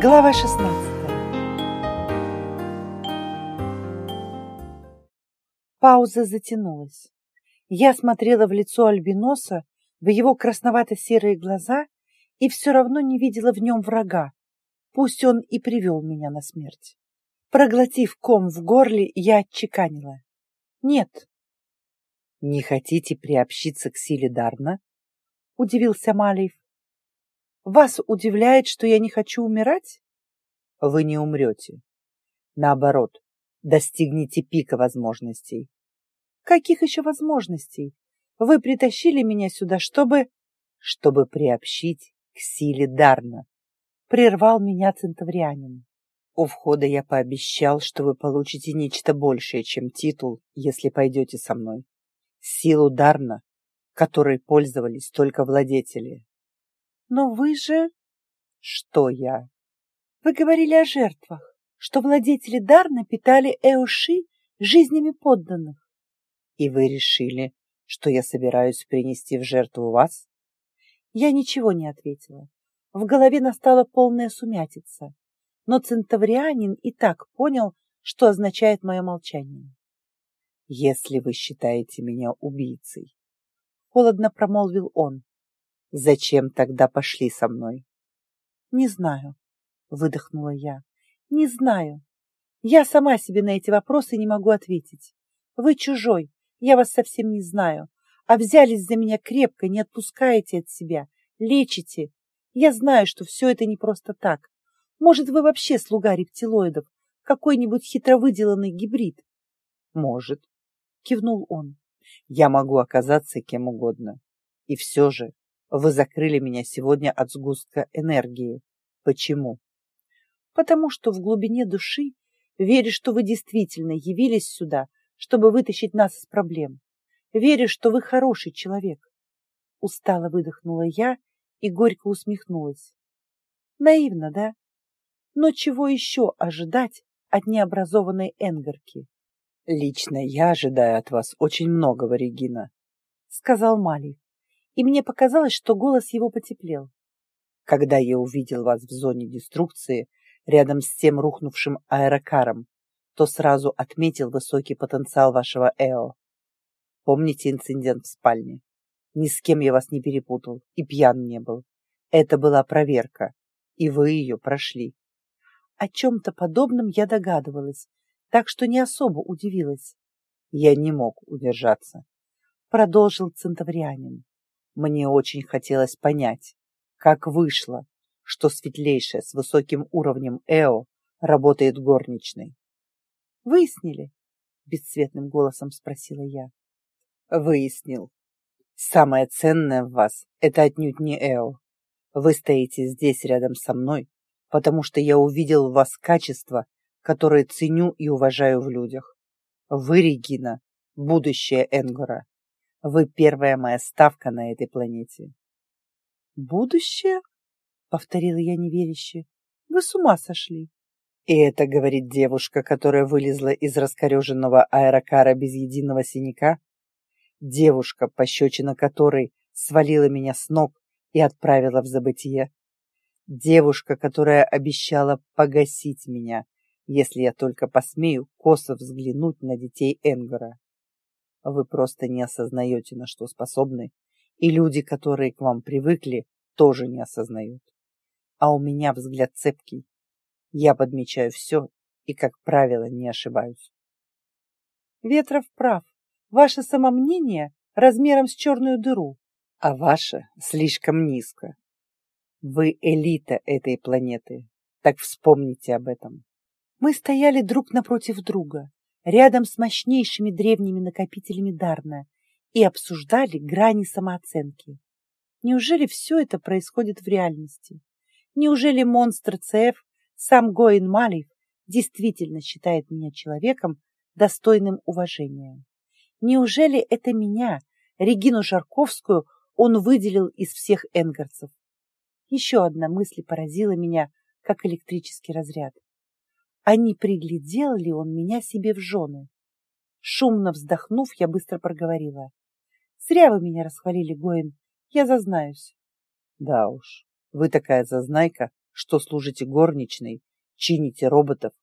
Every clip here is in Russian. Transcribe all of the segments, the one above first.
Глава 16 Пауза затянулась. Я смотрела в лицо Альбиноса, в его красновато-серые глаза и все равно не видела в нем врага. Пусть он и привел меня на смерть. Проглотив ком в горле, я отчеканила. Нет. Не хотите приобщиться к силе Дарна? Удивился Малиев. Вас удивляет, что я не хочу умирать? Вы не умрете. Наоборот, достигнете пика возможностей. Каких еще возможностей? Вы притащили меня сюда, чтобы... Чтобы приобщить к силе Дарна. Прервал меня центаврианин. У входа я пообещал, что вы получите нечто большее, чем титул, если пойдете со мной. Силу Дарна, которой пользовались только владетели. Но вы же... Что я? Вы говорили о жертвах, что владетели Дарна питали Эуши жизнями подданных. И вы решили, что я собираюсь принести в жертву вас? Я ничего не ответила. В голове настала полная сумятица, но центаврианин и так понял, что означает мое молчание. «Если вы считаете меня убийцей», — холодно промолвил он, — «зачем тогда пошли со мной?» «Не знаю», — выдохнула я, — «не знаю. Я сама себе на эти вопросы не могу ответить. Вы чужой, я вас совсем не знаю, а взялись за меня крепко, не отпускаете от себя, лечите. Я знаю, что все это не просто так. Может, вы вообще слуга рептилоидов, какой-нибудь хитровыделанный гибрид? Может, кивнул он. Я могу оказаться кем угодно. И все же вы закрыли меня сегодня от сгустка энергии. Почему? Потому что в глубине души верю, что вы действительно явились сюда, чтобы вытащить нас из проблем. Верю, что вы хороший человек. Устало выдохнула я и горько усмехнулась. Наивно, да? Но чего еще ожидать от необразованной Энгарки? Лично я ожидаю от вас очень многого, Регина, сказал Малий, и мне показалось, что голос его потеплел. Когда я увидел вас в зоне деструкции, рядом с тем рухнувшим аэрокаром, то сразу отметил высокий потенциал вашего Эо. Помните инцидент в спальне? Ни с кем я вас не перепутал и пьян не был. Это была проверка, и вы ее прошли. О чем-то подобном я догадывалась, так что не особо удивилась. Я не мог удержаться. Продолжил центаврианин. Мне очень хотелось понять, как вышло, что светлейшая с высоким уровнем Эо работает горничной. Выяснили? Бесцветным голосом спросила я. Выяснил. Самое ценное в вас — это отнюдь не Эо. Вы стоите здесь рядом со мной, потому что я увидел в вас качества, которые ценю и уважаю в людях. Вы, Регина, будущее Энгора. Вы первая моя ставка на этой планете. Будущее? Повторила я неверяще. Вы с ума сошли. И это говорит девушка, которая вылезла из раскореженного аэрокара без единого синяка? Девушка, пощечина которой свалила меня с ног и отправила в забытие? Девушка, которая обещала погасить меня, если я только посмею косо взглянуть на детей Энгора. Вы просто не осознаете, на что способны, и люди, которые к вам привыкли, тоже не осознают. А у меня взгляд цепкий, я подмечаю все и, как правило, не ошибаюсь. Ветров прав. Ваше самомнение размером с черную дыру, а ваше слишком низко. Вы элита этой планеты, так вспомните об этом. Мы стояли друг напротив друга, рядом с мощнейшими древними накопителями Дарна и обсуждали грани самооценки. Неужели все это происходит в реальности? Неужели монстр ЦФ сам Гоин Малиев действительно считает меня человеком, достойным уважения. Неужели это меня, Регину Жарковскую, он выделил из всех энгарцев? Еще одна мысль поразила меня, как электрический разряд. А не приглядел ли он меня себе в жены? Шумно вздохнув, я быстро проговорила. Зря вы меня расхвалили, Гоин, я зазнаюсь. Да уж, вы такая зазнайка, что служите горничной, чините роботов,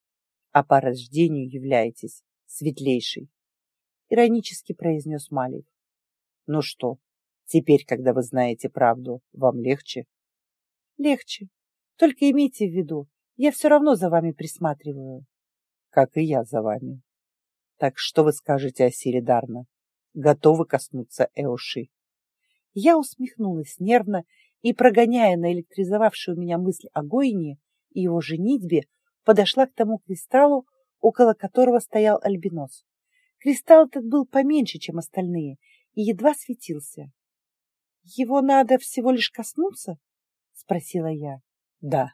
а по рождению являетесь светлейшей. Иронически произнес Малиев. Ну что, теперь, когда вы знаете правду, вам легче? Легче. Только имейте в виду, я все равно за вами присматриваю. Как и я за вами. Так что вы скажете о Сире Дарна? Готовы коснуться Эоши? Я усмехнулась нервно и, прогоняя наэлектризовавшую меня мысль о Гоине и его женитьбе, подошла к тому кристаллу, около которого стоял альбинос. Кристалл этот был поменьше, чем остальные, и едва светился. «Его надо всего лишь коснуться?» — спросила я. «Да.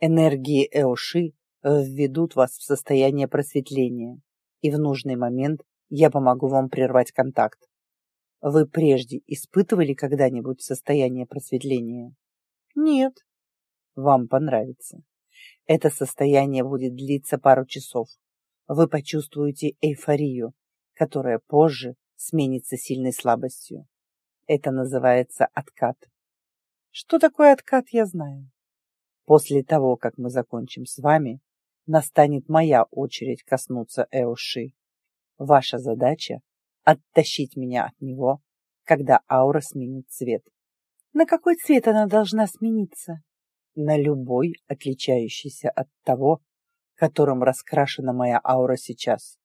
Энергии Эоши введут вас в состояние просветления, и в нужный момент я помогу вам прервать контакт. Вы прежде испытывали когда-нибудь состояние просветления? Нет. Вам понравится. Это состояние будет длиться пару часов. Вы почувствуете эйфорию, которая позже сменится сильной слабостью. Это называется откат. Что такое откат, я знаю. После того, как мы закончим с вами, настанет моя очередь коснуться Эоши. Ваша задача — оттащить меня от него, когда аура сменит цвет. На какой цвет она должна смениться? На любой, отличающийся от того, которым раскрашена моя аура сейчас.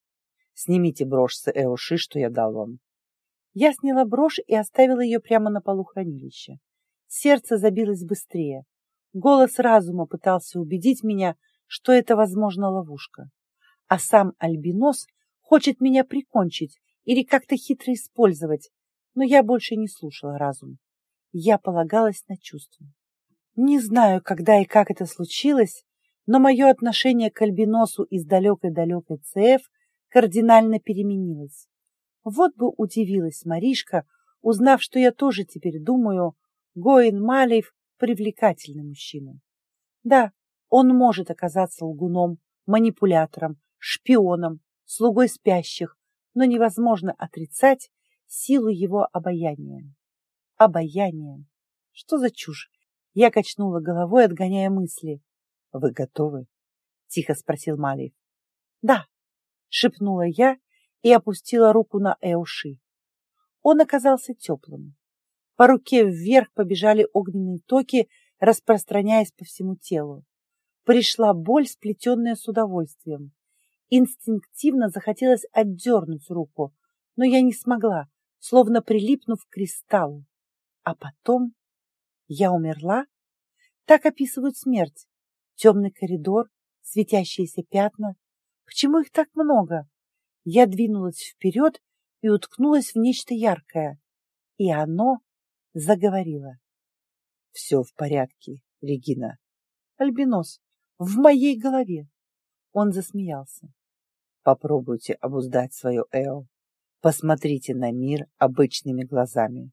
Снимите брошь с Эоши, что я дал вам. Я сняла брошь и оставила ее прямо на полу хранилища. Сердце забилось быстрее. Голос разума пытался убедить меня, что это, возможно, ловушка. А сам Альбинос хочет меня прикончить или как-то хитро использовать, но я больше не слушала разум. Я полагалась на чувства. Не знаю, когда и как это случилось, но мое отношение к Альбиносу из далекой-далекой ЦФ кардинально переменилось. Вот бы удивилась Маришка, узнав, что я тоже теперь думаю, Гоин Малеев – привлекательный мужчина. Да, он может оказаться лгуном, манипулятором, шпионом, слугой спящих, но невозможно отрицать силу его обаяния. Обаяние. Что за чушь? Я качнула головой, отгоняя мысли. «Вы готовы?» — тихо спросил Малиев. «Да», — шепнула я и опустила руку на Эуши. Он оказался теплым. По руке вверх побежали огненные токи, распространяясь по всему телу пришла боль, сплетенная с удовольствием. Инстинктивно захотелось отдернуть руку, но я не смогла, словно прилипнув к кристаллу. А потом я умерла? Так описывают смерть. Темный коридор, светящиеся пятна. Почему их так много? Я двинулась вперед и уткнулась в нечто яркое. И оно заговорило. Все в порядке, Регина. Альбинос, в моей голове. Он засмеялся. Попробуйте обуздать свое эо. Посмотрите на мир обычными глазами.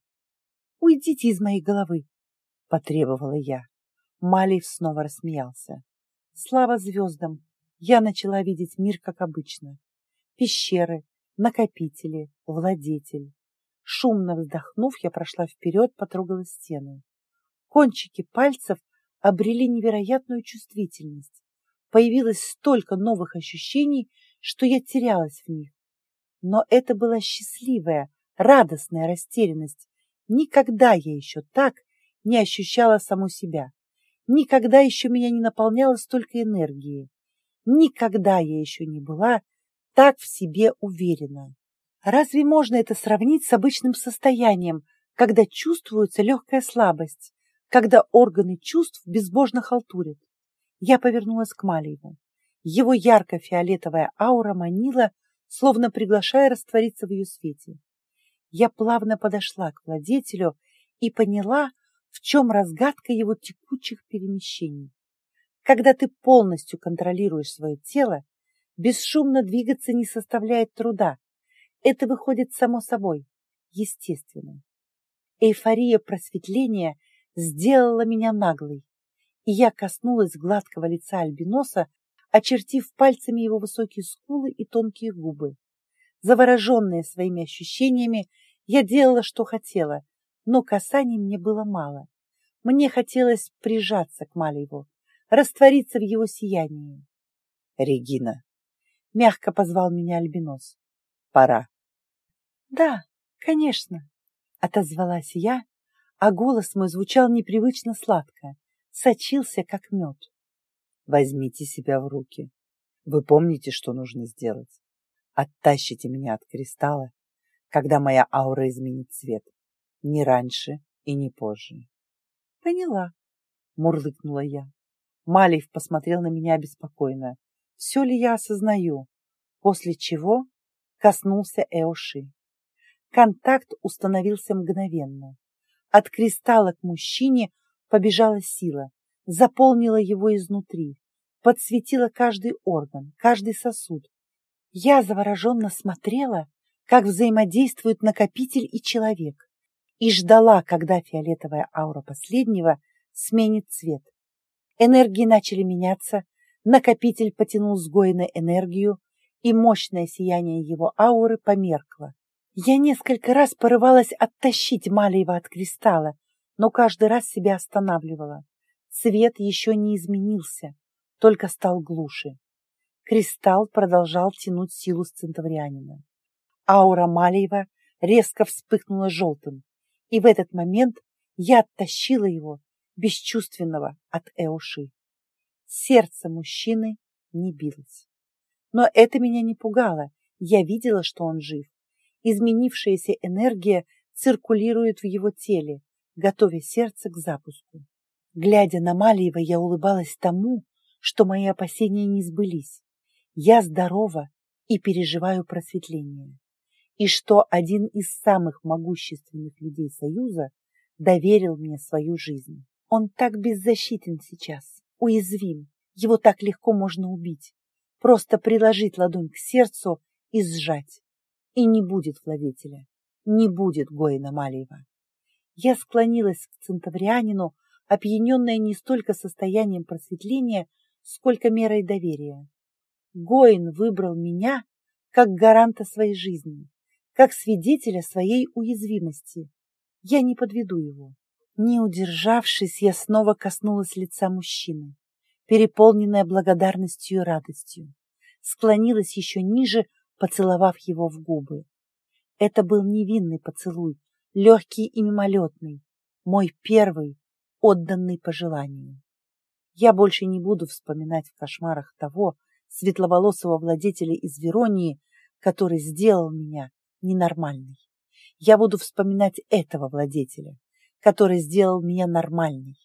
Уйдите из моей головы, потребовала я. Малиев снова рассмеялся. Слава звездам! Я начала видеть мир, как обычно. Пещеры, накопители, владетель. Шумно вздохнув, я прошла вперед, потрогала стену. Кончики пальцев обрели невероятную чувствительность. Появилось столько новых ощущений, что я терялась в них. Но это была счастливая, радостная растерянность. Никогда я еще так не ощущала саму себя. Никогда еще меня не наполняло столько энергии. Никогда я еще не была так в себе уверена. Разве можно это сравнить с обычным состоянием, когда чувствуется легкая слабость, когда органы чувств безбожно халтурят. Я повернулась к Малиеву. Его ярко-фиолетовая аура манила, словно приглашая раствориться в ее свете. Я плавно подошла к владетелю и поняла, в чем разгадка его текучих перемещений. Когда ты полностью контролируешь свое тело, бесшумно двигаться не составляет труда. Это выходит само собой, естественно. Эйфория просветления – сделала меня наглой, и я коснулась гладкого лица альбиноса, очертив пальцами его высокие скулы и тонкие губы. Завороженная своими ощущениями, я делала, что хотела, но касаний мне было мало. Мне хотелось прижаться к Малиеву, раствориться в его сиянии. Регина, мягко позвал меня Альбинос. Пора. Да, конечно, отозвалась я, а голос мой звучал непривычно сладко, сочился, как мед. Возьмите себя в руки. Вы помните, что нужно сделать? Оттащите меня от кристалла, когда моя аура изменит цвет. Не раньше и не позже. Поняла, мурлыкнула я. Малиев посмотрел на меня обеспокоенно. Все ли я осознаю? После чего коснулся Эоши. Контакт установился мгновенно. От кристалла к мужчине побежала сила, заполнила его изнутри, подсветила каждый орган, каждый сосуд. Я завороженно смотрела, как взаимодействуют накопитель и человек, и ждала, когда фиолетовая аура последнего сменит цвет. Энергии начали меняться, накопитель потянул с энергию, и мощное сияние его ауры померкло. Я несколько раз порывалась оттащить Малиева от кристалла, но каждый раз себя останавливала. Свет еще не изменился, только стал глуше. Кристалл продолжал тянуть силу с центаврианина. Аура Малиева резко вспыхнула желтым, и в этот момент я оттащила его, бесчувственного, от Эоши. Сердце мужчины не билось. Но это меня не пугало, я видела, что он жив. Изменившаяся энергия циркулирует в его теле, готовя сердце к запуску. Глядя на Малиева, я улыбалась тому, что мои опасения не сбылись. Я здорова и переживаю просветление. И что один из самых могущественных людей Союза доверил мне свою жизнь. Он так беззащитен сейчас, уязвим, его так легко можно убить. Просто приложить ладонь к сердцу и сжать и не будет владетеля, не будет Гоина Малиева. Я склонилась к центаврианину, опьяненная не столько состоянием просветления, сколько мерой доверия. Гоин выбрал меня как гаранта своей жизни, как свидетеля своей уязвимости. Я не подведу его. Не удержавшись, я снова коснулась лица мужчины, переполненная благодарностью и радостью. Склонилась еще ниже, поцеловав его в губы. Это был невинный поцелуй, легкий и мимолетный, мой первый, отданный по желанию. Я больше не буду вспоминать в кошмарах того светловолосого владетеля из Веронии, который сделал меня ненормальной. Я буду вспоминать этого владетеля, который сделал меня нормальной,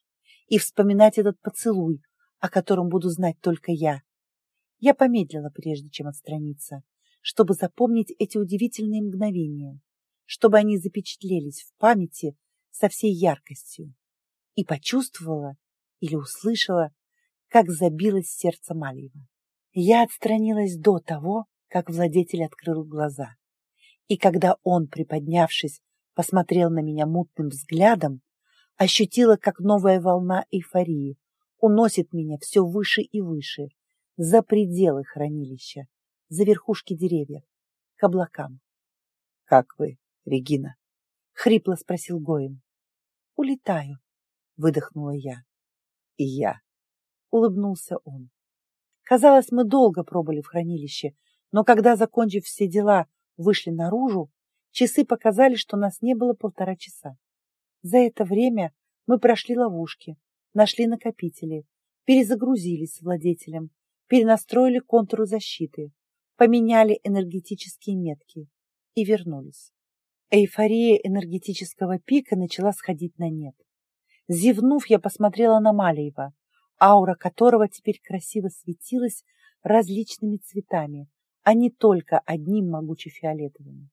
и вспоминать этот поцелуй, о котором буду знать только я. Я помедлила, прежде чем отстраниться чтобы запомнить эти удивительные мгновения, чтобы они запечатлелись в памяти со всей яркостью, и почувствовала или услышала, как забилось сердце Малиева. Я отстранилась до того, как владетель открыл глаза. И когда он, приподнявшись, посмотрел на меня мутным взглядом, ощутила, как новая волна эйфории уносит меня все выше и выше, за пределы хранилища, за верхушки деревьев, к облакам. — Как вы, Регина? — хрипло спросил Гоин. — Улетаю, — выдохнула я. — И я. — улыбнулся он. Казалось, мы долго пробыли в хранилище, но когда, закончив все дела, вышли наружу, часы показали, что нас не было полтора часа. За это время мы прошли ловушки, нашли накопители, перезагрузились с владетелем, перенастроили контуры защиты, поменяли энергетические метки и вернулись. Эйфория энергетического пика начала сходить на нет. Зевнув, я посмотрела на Малиева, аура которого теперь красиво светилась различными цветами, а не только одним могуче-фиолетовым.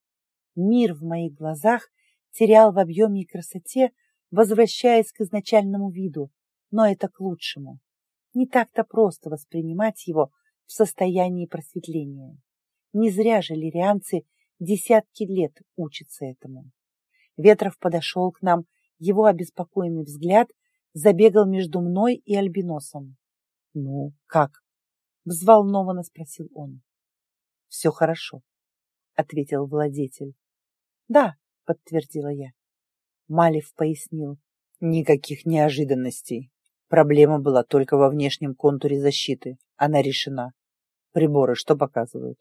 Мир в моих глазах терял в объеме и красоте, возвращаясь к изначальному виду, но это к лучшему. Не так-то просто воспринимать его в состоянии просветления. Не зря же лирианцы десятки лет учатся этому. Ветров подошел к нам, его обеспокоенный взгляд забегал между мной и альбиносом. — Ну, как? — взволнованно спросил он. — Все хорошо, — ответил владетель. — Да, — подтвердила я. Малев пояснил. — Никаких неожиданностей. Проблема была только во внешнем контуре защиты. Она решена. Приборы что показывают?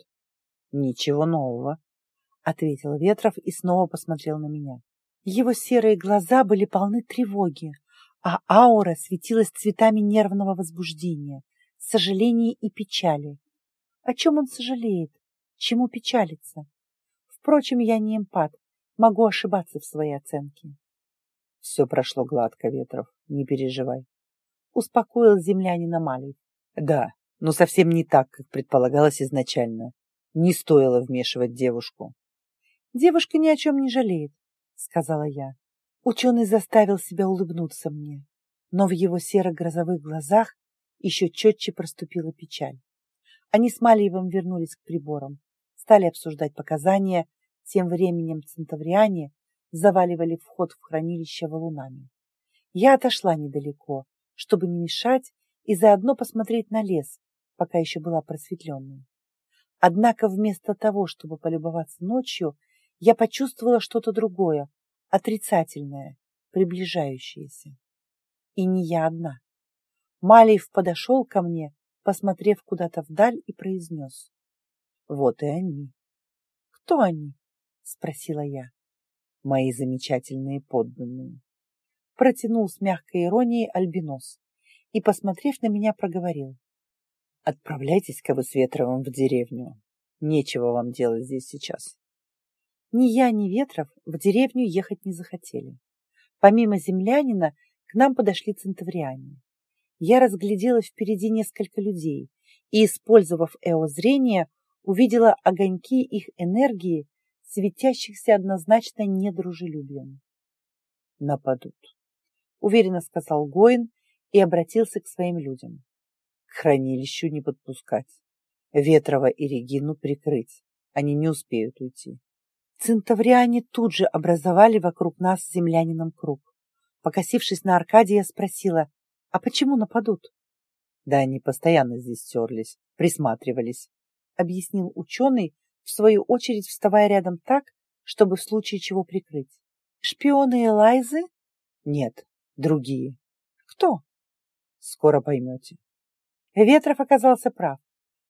Ничего нового, ответил Ветров и снова посмотрел на меня. Его серые глаза были полны тревоги, а аура светилась цветами нервного возбуждения, сожаления и печали. О чем он сожалеет? Чему печалится? Впрочем, я не эмпат, могу ошибаться в своей оценке. Все прошло гладко, Ветров, не переживай. Успокоил землянина Малий. Да, но совсем не так, как предполагалось изначально. Не стоило вмешивать девушку. Девушка ни о чем не жалеет, сказала я. Ученый заставил себя улыбнуться мне, но в его серо-грозовых глазах еще четче проступила печаль. Они с Малиевым вернулись к приборам, стали обсуждать показания, тем временем центавриане заваливали вход в хранилище валунами. Я отошла недалеко, чтобы не мешать и заодно посмотреть на лес, пока еще была просветленной. Однако вместо того, чтобы полюбоваться ночью, я почувствовала что-то другое, отрицательное, приближающееся. И не я одна. Малиев подошел ко мне, посмотрев куда-то вдаль, и произнес. Вот и они. Кто они? Спросила я. Мои замечательные подданные. Протянул с мягкой иронией Альбинос и, посмотрев на меня, проговорил. Отправляйтесь-ка вы с Ветровым в деревню. Нечего вам делать здесь сейчас. Ни я, ни Ветров в деревню ехать не захотели. Помимо землянина к нам подошли центавриане. Я разглядела впереди несколько людей и, использовав эозрение, увидела огоньки их энергии, светящихся однозначно недружелюбием. «Нападут», — уверенно сказал Гоин и обратился к своим людям. «К хранилищу не подпускать. Ветрова и Регину прикрыть. Они не успеют уйти. Центавриане тут же образовали вокруг нас с землянином круг. Покосившись на Аркадия, спросила, а почему нападут? Да они постоянно здесь терлись, присматривались, объяснил ученый, в свою очередь вставая рядом так, чтобы в случае чего прикрыть. Шпионы Элайзы? Нет, другие. Кто? Скоро поймете. Ветров оказался прав.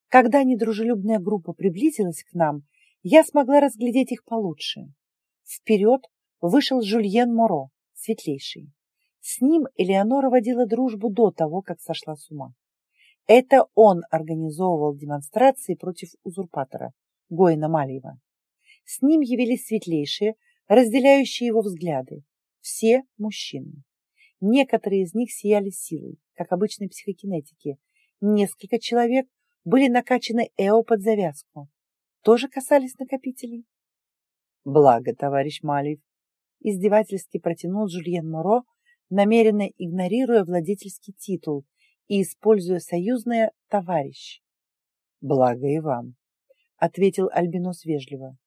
Когда недружелюбная группа приблизилась к нам, я смогла разглядеть их получше. Вперед вышел Жюльен Моро, светлейший. С ним Элеонора водила дружбу до того, как сошла с ума. Это он организовывал демонстрации против узурпатора, Гоина Малиева. С ним явились светлейшие, разделяющие его взгляды. Все мужчины. Некоторые из них сияли силой, как обычной психокинетики. Несколько человек были накачаны эо под завязку, тоже касались накопителей? Благо, товарищ Малиев, издевательски протянул Жюльен Моро, намеренно игнорируя владетельский титул и используя союзное «товарищ». Благо и вам, ответил Альбинос вежливо.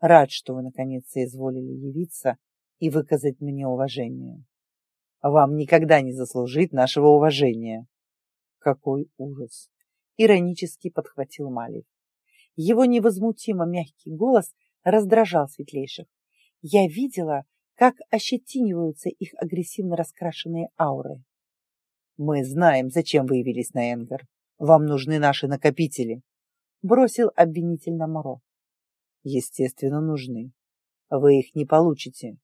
Рад, что вы наконец соизволили явиться и выказать мне уважение. Вам никогда не заслужить нашего уважения. Какой ужас! Иронически подхватил Малиев. Его невозмутимо мягкий голос раздражал светлейших. Я видела, как ощетиниваются их агрессивно раскрашенные ауры. «Мы знаем, зачем вы явились на Энгар. Вам нужны наши накопители», — бросил обвинительно Моро. «Естественно, нужны. Вы их не получите».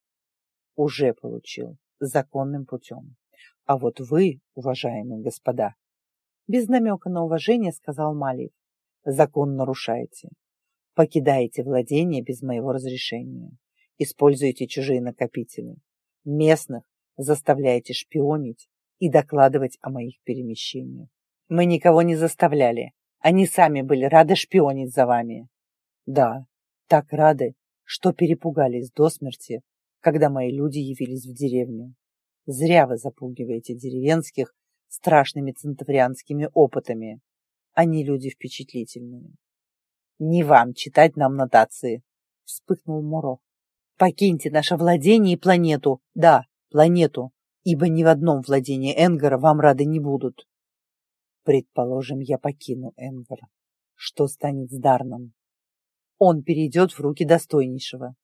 «Уже получил. Законным путем. А вот вы, уважаемые господа...» Без намека на уважение сказал Малиев закон нарушаете. Покидаете владение без моего разрешения. Используете чужие накопители. Местных заставляете шпионить и докладывать о моих перемещениях. Мы никого не заставляли. Они сами были рады шпионить за вами. Да, так рады, что перепугались до смерти, когда мои люди явились в деревню. Зря вы запугиваете деревенских страшными центаврианскими опытами. Они люди впечатлительные. Не вам читать нам нотации, вспыхнул Муро. Покиньте наше владение и планету. Да, планету, ибо ни в одном владении Энгара вам рады не будут. Предположим, я покину Энгар. Что станет с Дарном? Он перейдет в руки достойнейшего.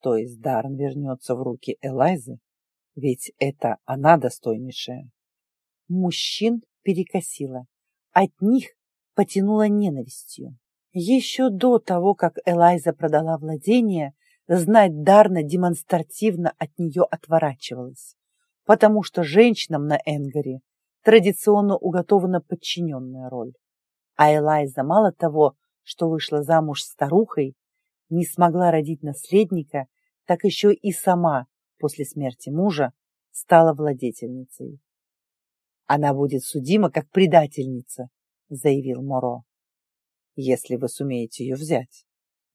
То есть Дарн вернется в руки Элайзы? Ведь это она достойнейшая. Мужчин перекосило. От них потянуло ненавистью. Еще до того, как Элайза продала владение, знать Дарна демонстративно от нее отворачивалась, потому что женщинам на Энгаре традиционно уготована подчиненная роль. А Элайза мало того, что вышла замуж старухой, не смогла родить наследника, так еще и сама после смерти мужа стала владетельницей. Она будет судима как предательница, заявил Моро если вы сумеете ее взять,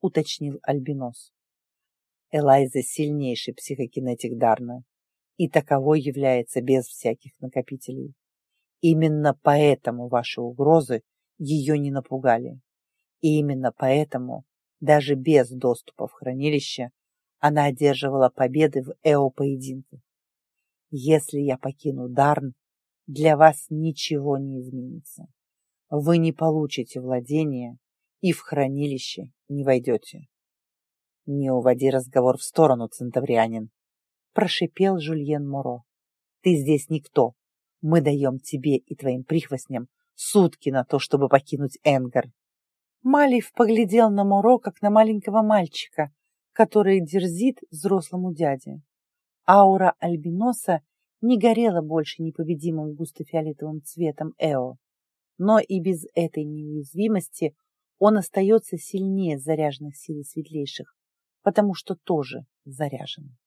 уточнил Альбинос. Элайза сильнейший психокинетик Дарна, и таковой является без всяких накопителей. Именно поэтому ваши угрозы ее не напугали. И именно поэтому, даже без доступа в хранилище, она одерживала победы в эо-поединках. Если я покину Дарн, для вас ничего не изменится вы не получите владение и в хранилище не войдете. Не уводи разговор в сторону, центаврианин, прошипел Жульен Моро. Ты здесь никто. Мы даем тебе и твоим прихвостням сутки на то, чтобы покинуть Энгар. Малив поглядел на Моро, как на маленького мальчика, который дерзит взрослому дяде. Аура альбиноса не горела больше непобедимым густо-фиолетовым цветом Эо но и без этой неуязвимости он остается сильнее заряженных сил светлейших, потому что тоже заряжен.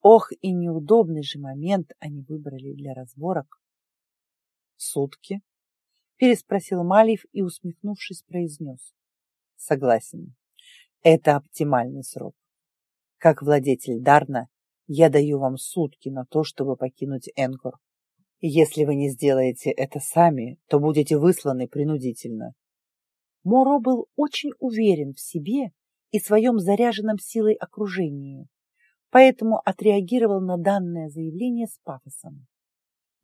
Ох, и неудобный же момент они выбрали для разборок. «Сутки?» — переспросил Малиев и, усмехнувшись, произнес. «Согласен. Это оптимальный срок. Как владетель Дарна, я даю вам сутки на то, чтобы покинуть Энкор. Если вы не сделаете это сами, то будете высланы принудительно. Моро был очень уверен в себе и своем заряженном силой окружении, поэтому отреагировал на данное заявление с пафосом.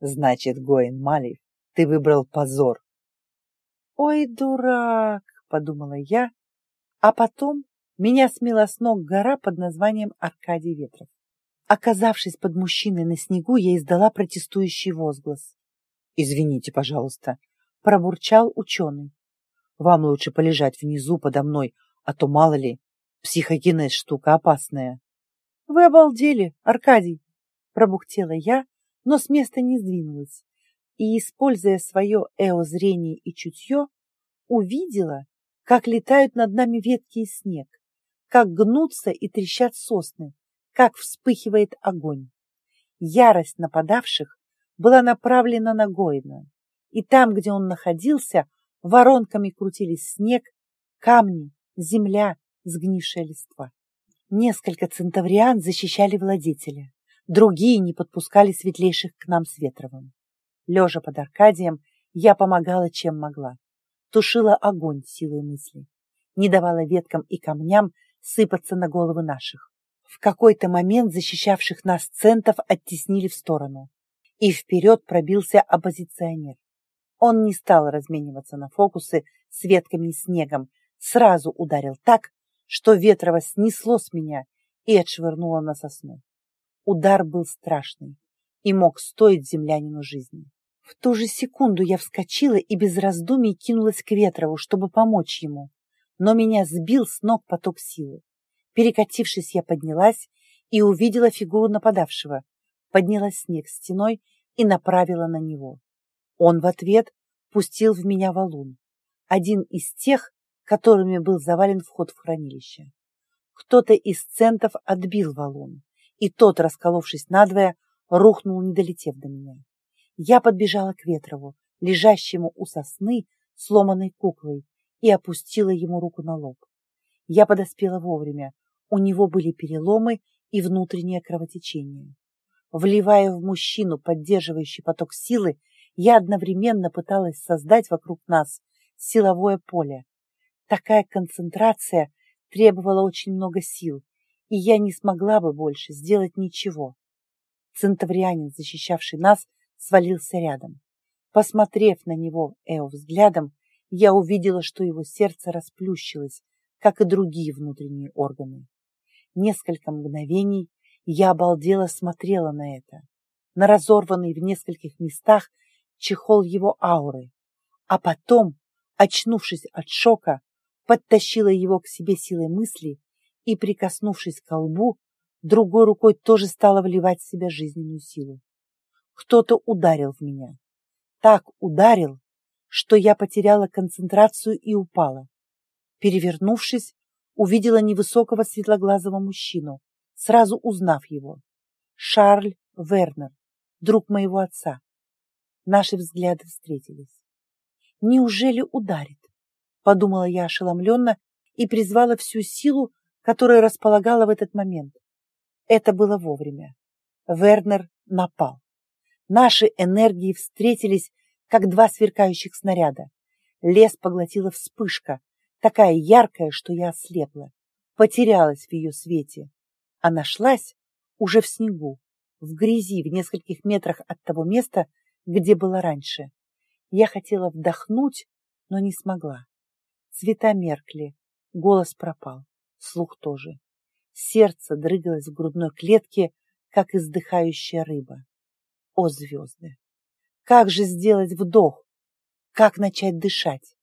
Значит, Гоин Малив, ты выбрал позор. Ой, дурак, подумала я, а потом меня смела с ног гора под названием Аркадий Ветров. Оказавшись под мужчиной на снегу, я издала протестующий возглас. «Извините, пожалуйста», — пробурчал ученый. «Вам лучше полежать внизу подо мной, а то, мало ли, психогенез штука опасная». «Вы обалдели, Аркадий!» — пробухтела я, но с места не сдвинулась и, используя свое эозрение и чутье, увидела, как летают над нами ветки и снег, как гнутся и трещат сосны, как вспыхивает огонь. Ярость нападавших была направлена на Гоина, и там, где он находился, воронками крутились снег, камни, земля, сгнившая листва. Несколько центавриан защищали владетеля, другие не подпускали светлейших к нам с Ветровым. Лежа под Аркадием, я помогала, чем могла. Тушила огонь силой мысли, не давала веткам и камням сыпаться на головы наших. В какой-то момент защищавших нас центов оттеснили в сторону, и вперед пробился оппозиционер. Он не стал размениваться на фокусы с ветками и снегом, сразу ударил так, что Ветрова снесло с меня и отшвырнуло на сосну. Удар был страшный и мог стоить землянину жизни. В ту же секунду я вскочила и без раздумий кинулась к Ветрову, чтобы помочь ему, но меня сбил с ног поток силы. Перекатившись, я поднялась и увидела фигуру нападавшего, подняла снег стеной и направила на него. Он в ответ пустил в меня валун, один из тех, которыми был завален вход в хранилище. Кто-то из центов отбил валун, и тот, расколовшись надвое, рухнул, не долетев до меня. Я подбежала к Ветрову, лежащему у сосны, сломанной куклой, и опустила ему руку на лоб. Я подоспела вовремя. У него были переломы и внутреннее кровотечение. Вливая в мужчину поддерживающий поток силы, я одновременно пыталась создать вокруг нас силовое поле. Такая концентрация требовала очень много сил, и я не смогла бы больше сделать ничего. Центаврианин, защищавший нас, свалился рядом. Посмотрев на него Эо взглядом, я увидела, что его сердце расплющилось, как и другие внутренние органы. Несколько мгновений я обалдела смотрела на это. на разорванный в нескольких местах чехол его ауры, а потом, очнувшись от шока, подтащила его к себе силой мысли и, прикоснувшись к лбу, другой рукой тоже стала вливать в себя жизненную силу. Кто-то ударил в меня. Так ударил, что я потеряла концентрацию и упала. Перевернувшись, увидела невысокого светлоглазого мужчину, сразу узнав его. Шарль Вернер, друг моего отца. Наши взгляды встретились. Неужели ударит? Подумала я ошеломленно и призвала всю силу, которой располагала в этот момент. Это было вовремя. Вернер напал. Наши энергии встретились, как два сверкающих снаряда. Лес поглотила вспышка, такая яркая, что я ослепла, потерялась в ее свете, а нашлась уже в снегу, в грязи в нескольких метрах от того места, где была раньше. Я хотела вдохнуть, но не смогла. Цвета меркли, голос пропал, слух тоже. Сердце дрыгалось в грудной клетке, как издыхающая рыба. О, звезды! Как же сделать вдох? Как начать дышать?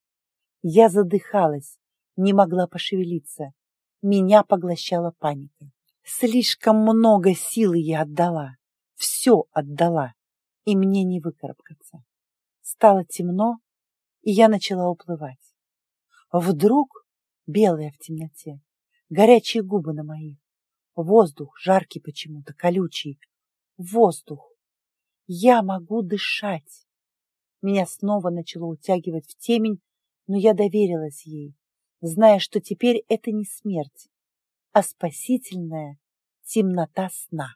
Я задыхалась, не могла пошевелиться. Меня поглощала паника. Слишком много силы я отдала. Все отдала. И мне не выкарабкаться. Стало темно, и я начала уплывать. Вдруг, белая в темноте, горячие губы на моих, воздух, жаркий почему-то, колючий, воздух. Я могу дышать. Меня снова начало утягивать в темень, но я доверилась ей, зная, что теперь это не смерть, а спасительная темнота сна.